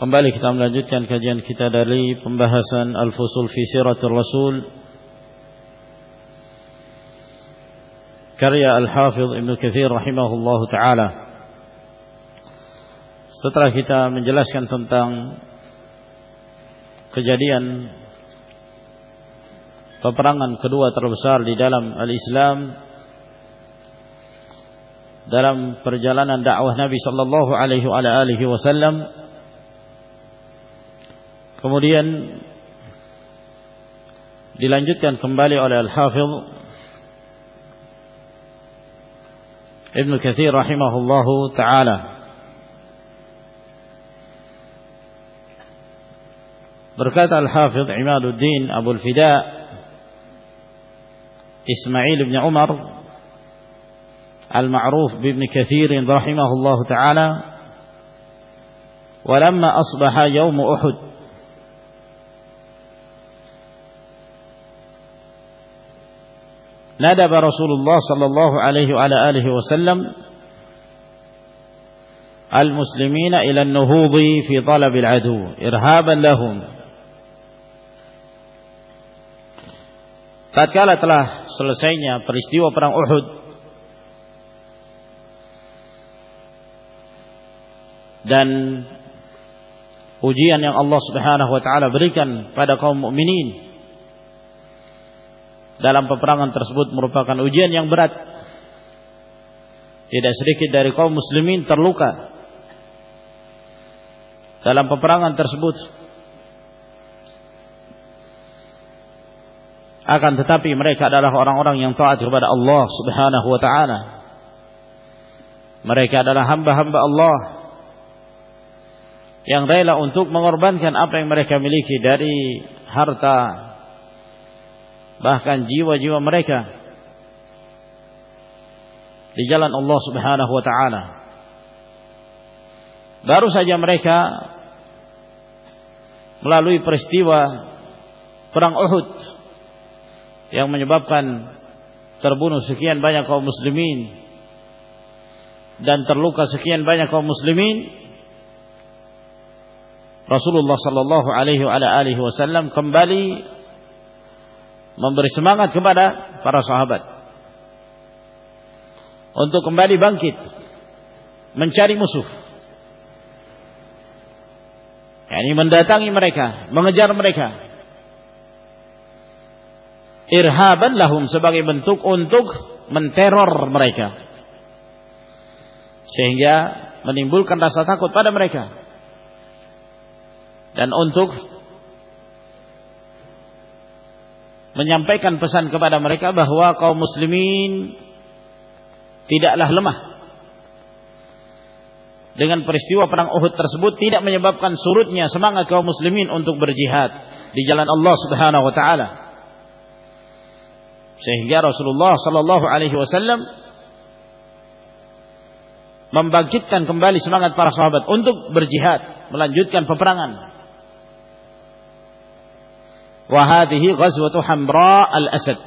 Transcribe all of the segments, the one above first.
Kembali kita melanjutkan kajian kita dari pembahasan Al-Fusul fi Siratul Rasul karya Al-Hafidh Ibn Kathir rahimahullahu taala. Setelah kita menjelaskan tentang kejadian peperangan kedua terbesar di dalam al-Islam dalam perjalanan dakwah Nabi sallallahu alaihi wasallam Kemudian dilanjutkan kembali oleh Al-Hafidh Ibn Kathir rahimahullahu taala Berkata Al-Hafidh Imaduddin Abu Al-Fida Ismail bin Umar Al-Ma'ruf bin Kathir rahimahullahu taala ولما أصبح يوم أحد ندب رسول الله صلى الله عليه وعلى آله وسلم المسلمين إلى النهوض في طلب العدو إرهابا لهم tatkala telah selesainya peristiwa perang Uhud dan ujian yang Allah Subhanahu wa taala berikan pada kaum mukminin dalam peperangan tersebut merupakan ujian yang berat. Tidak sedikit dari kaum muslimin terluka dalam peperangan tersebut. Akan tetapi mereka adalah orang-orang yang taat kepada Allah Subhanahu wa taala. Mereka adalah hamba-hamba Allah yang rela untuk mengorbankan apa yang mereka miliki dari harta, bahkan jiwa-jiwa mereka di jalan Allah Subhanahu wa taala. Baru saja mereka melalui peristiwa perang Uhud yang menyebabkan terbunuh sekian banyak kaum muslimin dan terluka sekian banyak kaum muslimin Rasulullah sallallahu alaihi wasallam kembali memberi semangat kepada para sahabat. Untuk kembali bangkit mencari musuh. Yakni mendatangi mereka mengejar mereka. Irhaban lahum sebagai bentuk untuk menteror mereka. Sehingga menimbulkan rasa takut pada mereka. Dan untuk menyampaikan pesan kepada mereka bahwa kaum muslimin tidaklah lemah. Dengan peristiwa perang Uhud tersebut tidak menyebabkan surutnya semangat kaum muslimin untuk berjihad di jalan Allah Subhanahu wa taala. Sehingga Rasulullah sallallahu alaihi wasallam membangkitkan kembali semangat para sahabat untuk berjihad, melanjutkan peperangan. Wahadihi ghazwatu Hamra al-Asad.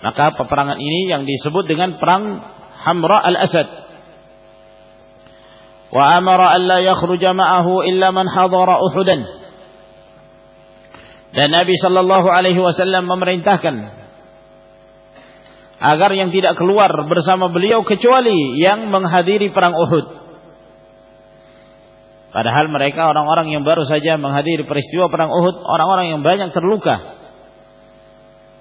Maka peperangan ini yang disebut dengan perang Hamra al-Asad. Wa amara an la yakhruja ma'ahu illa man hadara Uhudan. Dan Nabi sallallahu alaihi wasallam memerintahkan agar yang tidak keluar bersama beliau kecuali yang menghadiri perang Uhud. Padahal mereka orang-orang yang baru saja menghadiri peristiwa perang Uhud, orang-orang yang banyak terluka.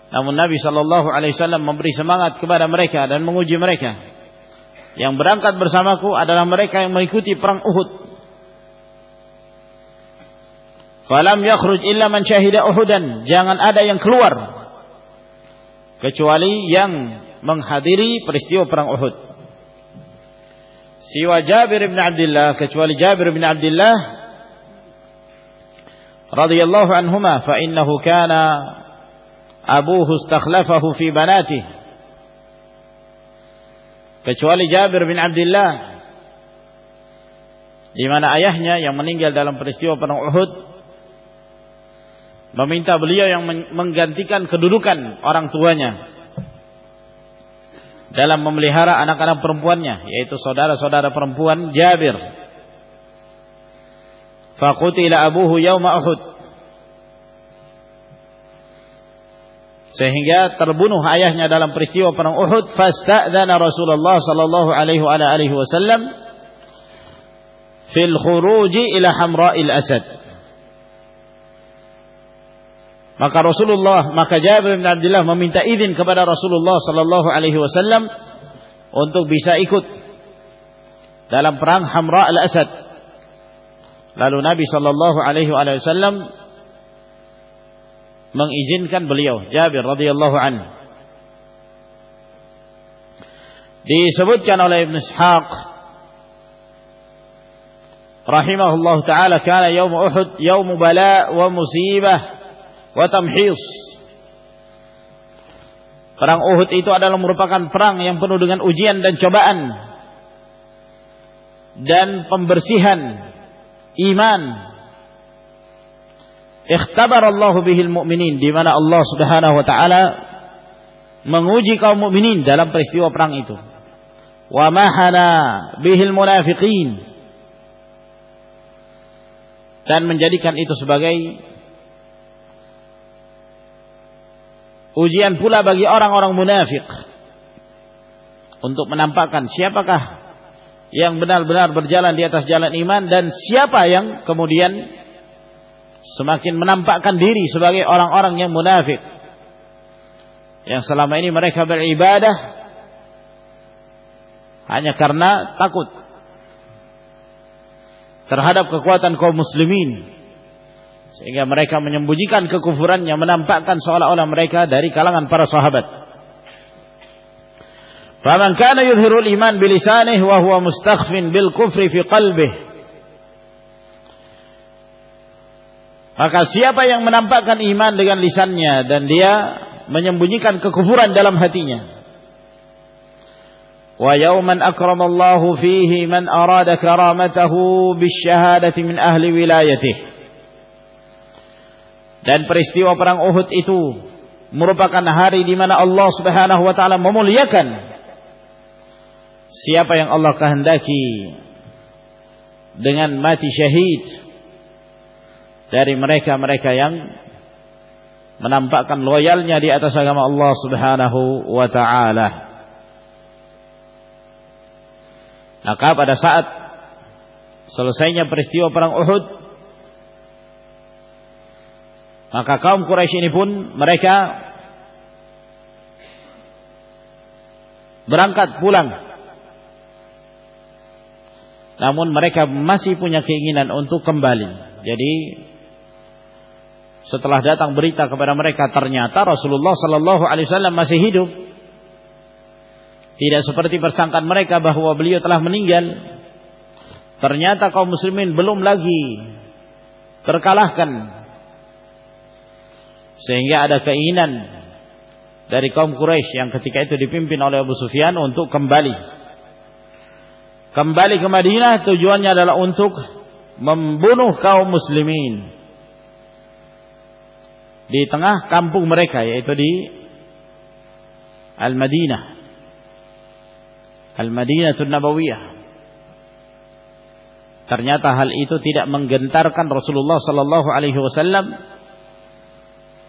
Namun Nabi Shallallahu Alaihi Wasallam memberi semangat kepada mereka dan menguji mereka. Yang berangkat bersamaku adalah mereka yang mengikuti perang Uhud. Falam yakhruj illa man syahida Uhudan. Jangan ada yang keluar kecuali yang menghadiri peristiwa perang Uhud. Siwa Jabir bin Abdullah kecuali Jabir bin Abdullah radhiyallahu anhuma fa innahu kana abuhu istakhlafahu fi banatihi. Kecuali Jabir bin Abdullah di mana ayahnya yang meninggal dalam peristiwa perang Uhud meminta beliau yang menggantikan kedudukan orang tuanya dalam memelihara anak-anak perempuannya yaitu saudara-saudara perempuan Jabir. Faqutila abuhu yauma Uhud. Sehingga terbunuh ayahnya dalam peristiwa perang Uhud, fasta'dzana Rasulullah sallallahu alaihi wa wasallam fil khuruji ila Hamra'il Asad. Maka Rasulullah, maka Jabir bin Abdullah meminta izin kepada Rasulullah sallallahu alaihi wasallam untuk bisa ikut dalam perang Hamra al-Asad. Lalu Nabi sallallahu alaihi wasallam mengizinkan beliau Jabir radhiyallahu anhu. Disebutkan oleh Ibn Ishaq rahimahullah taala kana yaum Uhud yaum bala wa musibah wa tamhis. Perang Uhud itu adalah merupakan perang yang penuh dengan ujian dan cobaan dan pembersihan iman. Ikhtabar Allah bihil mu'minin di mana Allah Subhanahu wa taala menguji kaum mukminin dalam peristiwa perang itu. Wa mahana bihil munafiqin dan menjadikan itu sebagai Ujian pula bagi orang-orang munafik untuk menampakkan siapakah yang benar-benar berjalan di atas jalan iman dan siapa yang kemudian semakin menampakkan diri sebagai orang-orang yang munafik yang selama ini mereka beribadah hanya karena takut terhadap kekuatan kaum muslimin sehingga mereka menyembunyikan kekufurannya, menampakkan seolah-olah mereka dari kalangan para sahabat. Faman kana yuzhirul iman bilisanih wa huwa mustakhfin bil kufri fi qalbih. Maka siapa yang menampakkan iman dengan lisannya dan dia menyembunyikan kekufuran dalam hatinya. Yawman akramallahu fihi man arada karamatahu bisyahadati min ahli wilayatihi. Dan peristiwa perang Uhud itu merupakan hari di mana Allah Subhanahu wa taala memuliakan siapa yang Allah kehendaki dengan mati syahid dari mereka-mereka yang menampakkan loyalnya di atas agama Allah Subhanahu wa taala. Maka pada saat selesainya peristiwa perang Uhud maka kaum Quraisy ini pun mereka berangkat pulang. Namun mereka masih punya keinginan untuk kembali. Jadi setelah datang berita kepada mereka ternyata Rasulullah sallallahu alaihi wasallam masih hidup. Tidak seperti persangkaan mereka bahwa beliau telah meninggal. Ternyata kaum muslimin belum lagi terkalahkan sehingga ada keinginan dari kaum Quraisy yang ketika itu dipimpin oleh Abu Sufyan untuk kembali. Kembali ke Madinah tujuannya adalah untuk membunuh kaum muslimin di tengah kampung mereka yaitu di Al-Madinah. Al-Madinatul Nabawiyah. Ternyata hal itu tidak menggentarkan Rasulullah sallallahu alaihi wasallam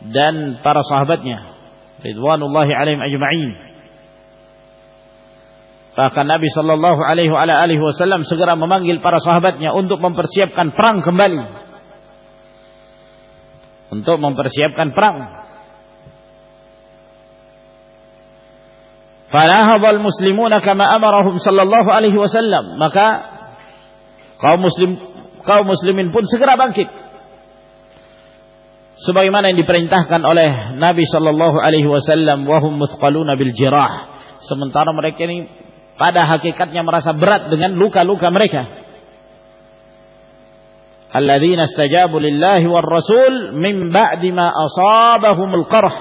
dan para sahabatnya. Ridwanullahi alaihim ajma'in. Bahkan Nabi sallallahu alaihi wasallam segera memanggil para sahabatnya untuk mempersiapkan perang kembali. Untuk mempersiapkan perang. Falahadhal muslimuna kama amarahum sallallahu alaihi wasallam. Maka kaum muslim kaum muslimin pun segera bangkit sebagaimana yang diperintahkan oleh Nabi sallallahu alaihi wasallam wahum muthqaluna bil jirah sementara mereka ini pada hakikatnya merasa berat dengan luka-luka mereka. Alladzina istajabu lillahi war rasul min ba'di ma asabahumul qarh.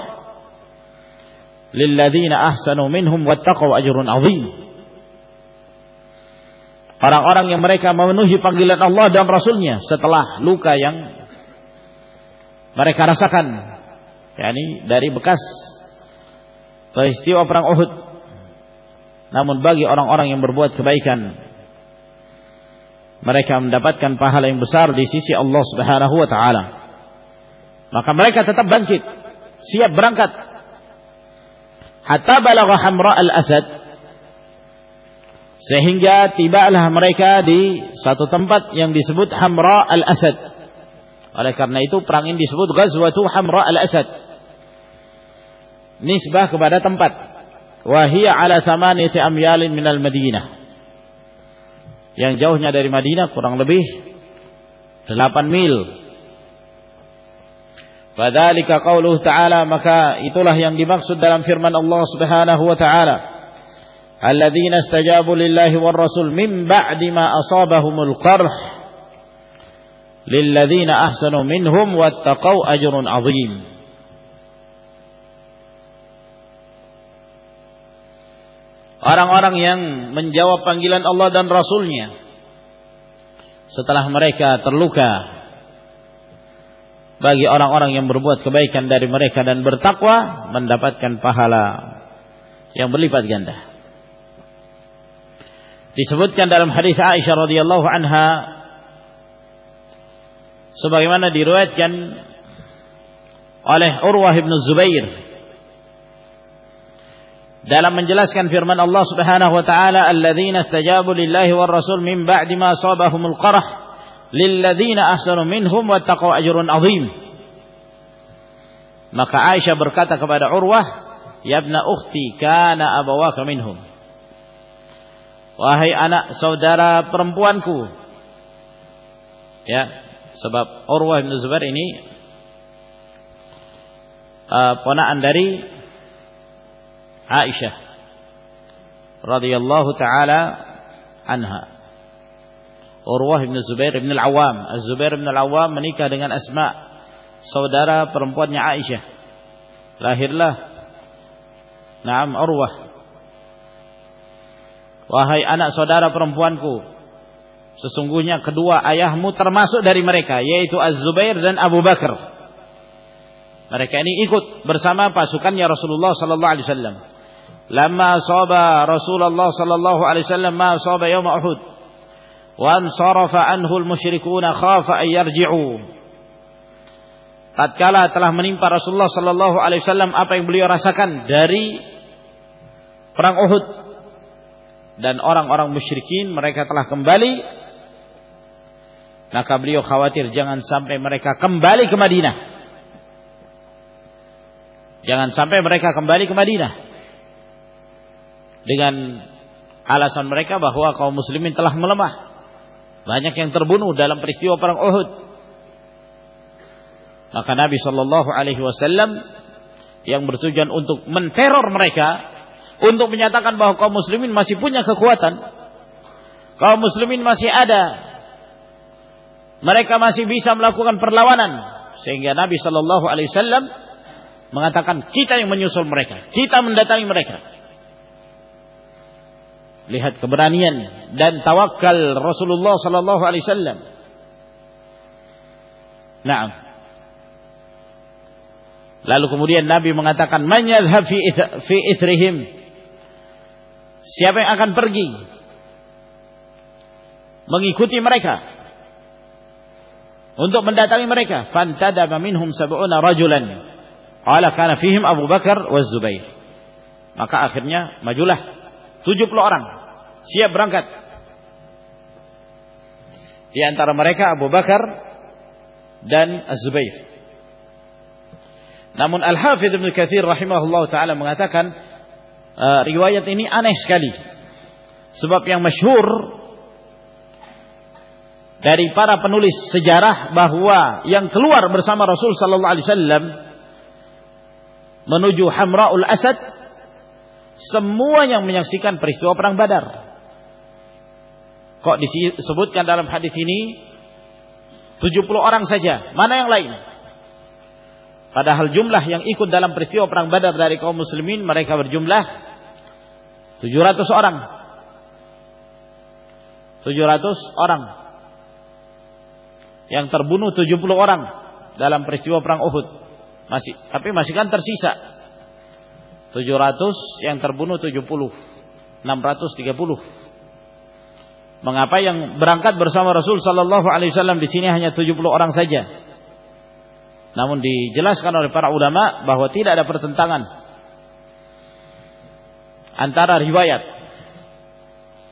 Lilladzina ahsanu minhum wattaqau ajrun azim. Orang-orang yang mereka memenuhi panggilan Allah dan Rasulnya setelah luka yang mereka rasakan. yakni dari bekas peristiwa perang Uhud namun bagi orang-orang yang berbuat kebaikan mereka mendapatkan pahala yang besar di sisi Allah Subhanahu wa taala. Maka mereka tetap bangkit, siap berangkat. Hatta balagha Hamra al-Asad sehingga tibalah mereka di satu tempat yang disebut Hamra al-Asad. Oleh karena itu perang ini disebut Ghazwatu Hamra al-Asad. Nisbah kepada tempat wahia ala thamaniyati amyalin minal Madinah. Yang jauhnya dari Madinah kurang lebih 8 mil. Fadzalika qauluhu ta'ala maka itulah yang dimaksud dalam firman Allah Subhanahu wa ta'ala. Alladzina istajabu lillahi war rasul min ba'di asabahumul qarh lilladzina ahsanu minhum wattaqau ajrun 'azim. orang-orang yang menjawab panggilan Allah dan Rasulnya setelah mereka terluka bagi orang-orang yang berbuat kebaikan dari mereka dan bertakwa mendapatkan pahala yang berlipat ganda disebutkan dalam hadis Aisyah radhiyallahu anha sebagaimana diriwayatkan oleh Urwah bin Zubair dalam menjelaskan firman Allah Subhanahu wa taala alladzina istajabu lillahi war rasul min ba'di ma asabahumul qarh lilladzina ahsanu minhum wattaqau ajrun azim maka Aisyah berkata kepada Urwah ya ibna ukhti kana abawaka minhum wahai anak saudara perempuanku ya sebab Urwah bin Zubair ini uh, ponaan dari Aisyah radhiyallahu taala anha. Urwah bin Zubair bin Al-Awwam. Az-Zubair bin Al-Awwam menikah dengan Asma, saudara perempuannya Aisyah. Lahirlah Naam Urwah. Wahai anak saudara perempuanku, Sesungguhnya kedua ayahmu termasuk dari mereka yaitu Az-Zubair dan Abu Bakar. Mereka ini ikut bersama pasukannya Rasulullah sallallahu alaihi wasallam. Lama saba Rasulullah sallallahu alaihi wasallam ma saba yaum Uhud. Wa ansarafa anhu al-musyrikuun khafa an yarji'u. Tatkala telah menimpa Rasulullah sallallahu alaihi wasallam apa yang beliau rasakan dari perang Uhud dan orang-orang musyrikin mereka telah kembali maka beliau khawatir jangan sampai mereka kembali ke Madinah jangan sampai mereka kembali ke Madinah dengan alasan mereka bahwa kaum muslimin telah melemah. Banyak yang terbunuh dalam peristiwa perang Uhud. Maka Nabi Shallallahu Alaihi Wasallam yang bertujuan untuk menteror mereka, untuk menyatakan bahwa kaum muslimin masih punya kekuatan, kaum muslimin masih ada, mereka masih bisa melakukan perlawanan, sehingga Nabi Shallallahu Alaihi Wasallam mengatakan kita yang menyusul mereka, kita mendatangi mereka. Lihat keberanian dan tawakal Rasulullah sallallahu alaihi wasallam. Nah. Lalu kemudian Nabi mengatakan, "Man yadhhab fi fi ithrihim?" Siapa yang akan pergi mengikuti mereka untuk mendatangi mereka? Fantadama minhum sab'una rajulan. Qala kana fihim Abu Bakar wa Zubair. Maka akhirnya majulah 70 orang siap berangkat. Di antara mereka Abu Bakar dan Az-Zubair. Namun Al-Hafidh Ibn Kathir rahimahullah ta'ala mengatakan uh, riwayat ini aneh sekali. Sebab yang masyhur dari para penulis sejarah bahwa yang keluar bersama Rasul sallallahu alaihi wasallam menuju Hamraul Asad semua yang menyaksikan peristiwa perang Badar. Kok disebutkan dalam hadis ini 70 orang saja, mana yang lain? Padahal jumlah yang ikut dalam peristiwa perang Badar dari kaum muslimin mereka berjumlah 700 orang. 700 orang. Yang terbunuh 70 orang dalam peristiwa perang Uhud. Masih, tapi masih kan tersisa. 700 yang terbunuh 70. 630. Mengapa yang berangkat bersama Rasul sallallahu alaihi wasallam di sini hanya 70 orang saja? Namun dijelaskan oleh para ulama bahwa tidak ada pertentangan antara riwayat.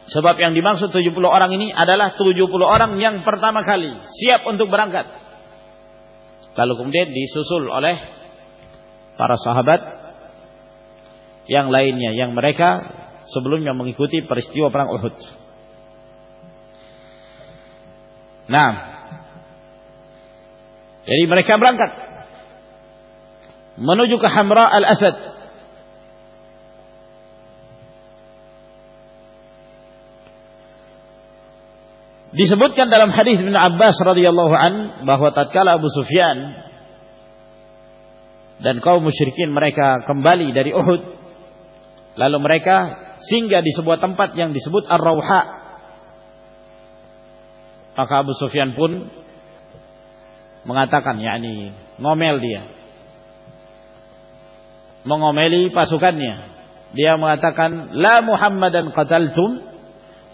Sebab yang dimaksud 70 orang ini adalah 70 orang yang pertama kali siap untuk berangkat. Lalu kemudian disusul oleh para sahabat yang lainnya yang mereka sebelumnya mengikuti peristiwa perang Uhud. Nah, jadi mereka berangkat menuju ke Hamra al-Asad. Disebutkan dalam hadis Ibnu Abbas radhiyallahu an bahwa tatkala Abu Sufyan dan kaum musyrikin mereka kembali dari Uhud lalu mereka singgah di sebuah tempat yang disebut Ar-Rauha maka Abu Sufyan pun mengatakan yakni ngomel dia. Mengomeli pasukannya. Dia mengatakan la Muhammadan qataltum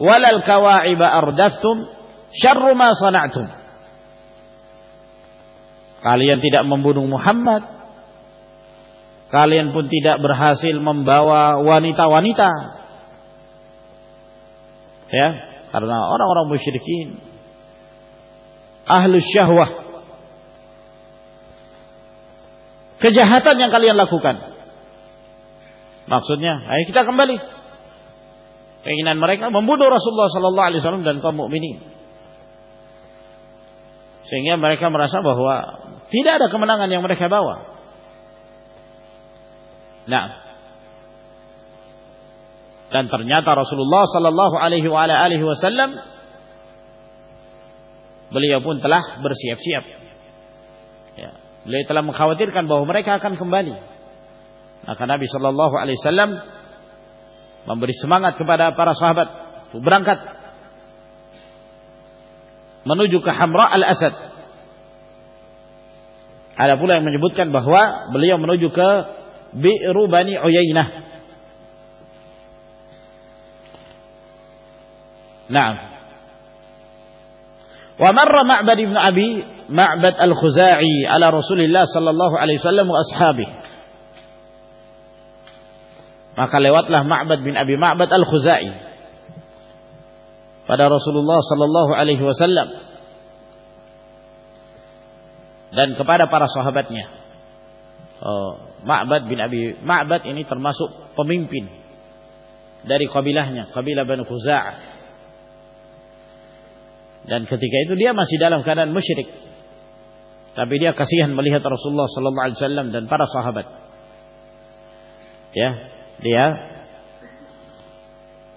walal kawa'iba ardaftum syarru ma sana'tum. Kalian tidak membunuh Muhammad. Kalian pun tidak berhasil membawa wanita-wanita. Ya, karena orang-orang musyrikin ahlu syahwah. Kejahatan yang kalian lakukan. Maksudnya, ayo kita kembali. Keinginan mereka membunuh Rasulullah sallallahu alaihi wasallam dan kaum mukminin. Sehingga mereka merasa bahwa tidak ada kemenangan yang mereka bawa. Nah, dan ternyata Rasulullah sallallahu alaihi wasallam beliau pun telah bersiap-siap. Ya, beliau telah mengkhawatirkan bahwa mereka akan kembali. Maka Nabi Shallallahu Alaihi Wasallam memberi semangat kepada para sahabat untuk berangkat menuju ke Hamra al-Asad. Ada pula yang menyebutkan bahwa beliau menuju ke Bi'ru Bani Uyainah. Naam. Wa marra Ma'bad ibn Abi Ma'bad al-Khuza'i ala Rasulillah sallallahu alaihi wasallam wa ashabihi maka lewatlah Ma'bad bin Abi Ma'bad Al-Khuzai pada Rasulullah sallallahu alaihi wasallam dan kepada para sahabatnya. Oh, Ma'bad bin Abi Ma'bad ini termasuk pemimpin dari kabilahnya, kabilah Bani Khuza'ah. Dan ketika itu dia masih dalam keadaan musyrik. Tapi dia kasihan melihat Rasulullah sallallahu alaihi wasallam dan para sahabat. Ya, dia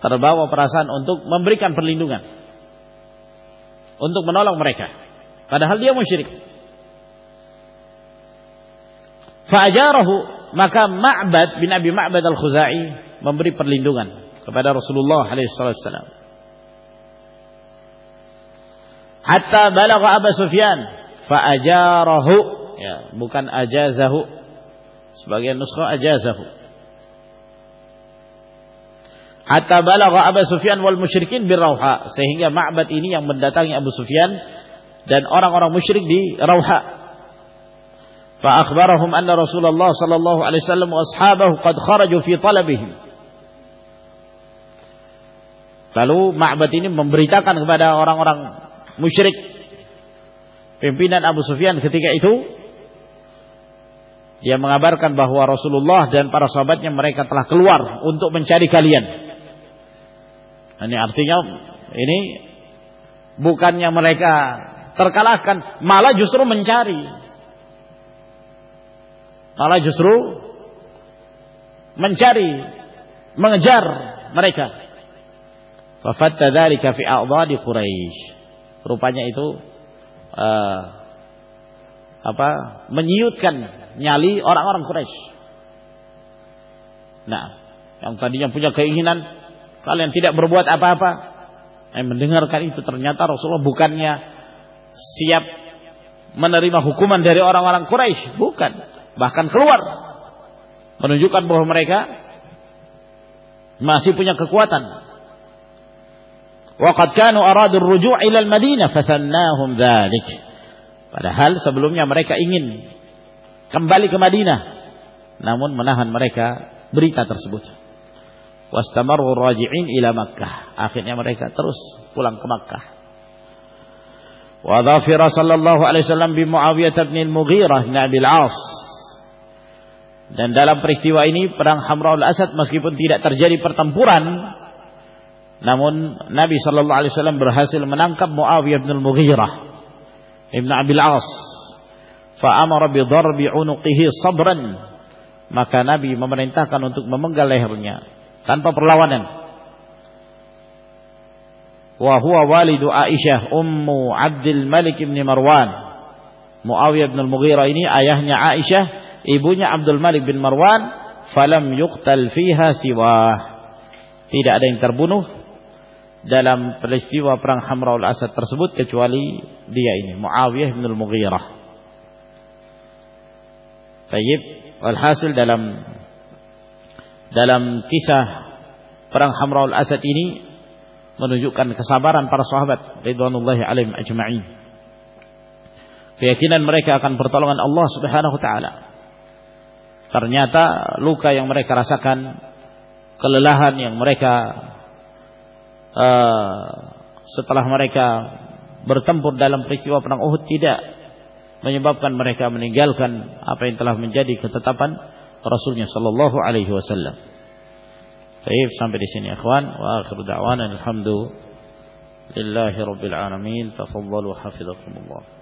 terbawa perasaan untuk memberikan perlindungan. Untuk menolong mereka. Padahal dia musyrik. Fa'ajarahu maka Ma'bad bin Abi Ma'bad al-Khuzai memberi perlindungan kepada Rasulullah alaihi wasallam hatta balagha Abu Sufyan fa ajarahu ya bukan ajazahu sebagian nuskha ajazahu hatta balagha Abu Sufyan wal musyrikin birauha. Sehingga Ma'bad ini yang mendatangi Abu Sufyan dan orang-orang musyrik di Rauha. Fa akhbarahum anna Rasulullah sallallahu alaihi wasallam wa ashabahu qad kharaju fi talabihim. Lalu Ma'bad ini memberitakan kepada orang-orang musyrik pimpinan Abu Sufyan ketika itu dia mengabarkan bahwa Rasulullah dan para sahabatnya mereka telah keluar untuk mencari kalian. Ini artinya ini bukannya mereka terkalahkan, malah justru mencari. Malah justru mencari mengejar mereka. Fafatta dzalika fi a'dhadi Quraisy. Rupanya itu uh, apa? menyiutkan nyali orang-orang Quraisy. Nah, yang tadinya punya keinginan kalian tidak berbuat apa-apa, eh, mendengarkan itu ternyata Rasulullah bukannya siap menerima hukuman dari orang-orang Quraisy, bukan, bahkan keluar menunjukkan bahwa mereka masih punya kekuatan. Waqad kanu aradu ruju' ila al-Madinah fathannahum dzalik. Padahal sebelumnya mereka ingin kembali ke Madinah namun menahan mereka berita tersebut. Wastamaru raji'in ila Makkah. Akhirnya mereka terus pulang ke Makkah. Wa sallallahu alaihi wasallam bi Muawiyah bin al-Mughirah bin Abil As dan dalam peristiwa ini perang Hamraul Asad meskipun tidak terjadi pertempuran namun Nabi sallallahu alaihi wasallam berhasil menangkap Muawiyah bin Al-Mughirah Ibn Abil As fa amara bi darbi unuqihi sabran maka Nabi memerintahkan untuk memenggal lehernya tanpa perlawanan. Wa huwa walidu Aisyah ummu Abdul Malik bin Marwan. Muawiyah bin Al-Mughirah ini ayahnya Aisyah ibunya Abdul Malik bin Marwan falam yuqtal fiha siwa tidak ada yang terbunuh dalam peristiwa perang Hamraul Asad tersebut kecuali dia ini Muawiyah bin Al-Mughirah. Tayyib walhasil dalam dalam kisah perang Hamraul Asad ini menunjukkan kesabaran para sahabat ridwanullahi alaihim ajma'in. Keyakinan mereka akan pertolongan Allah Subhanahu wa taala. Ternyata luka yang mereka rasakan, kelelahan yang mereka uh, setelah mereka bertempur dalam peristiwa perang Uhud tidak menyebabkan mereka meninggalkan apa yang telah menjadi ketetapan Rasulnya Shallallahu Alaihi Wasallam. Baik sampai di sini ikhwan wa akhir da'wana alhamdulillah rabbil alamin tafadhalu hafizakumullah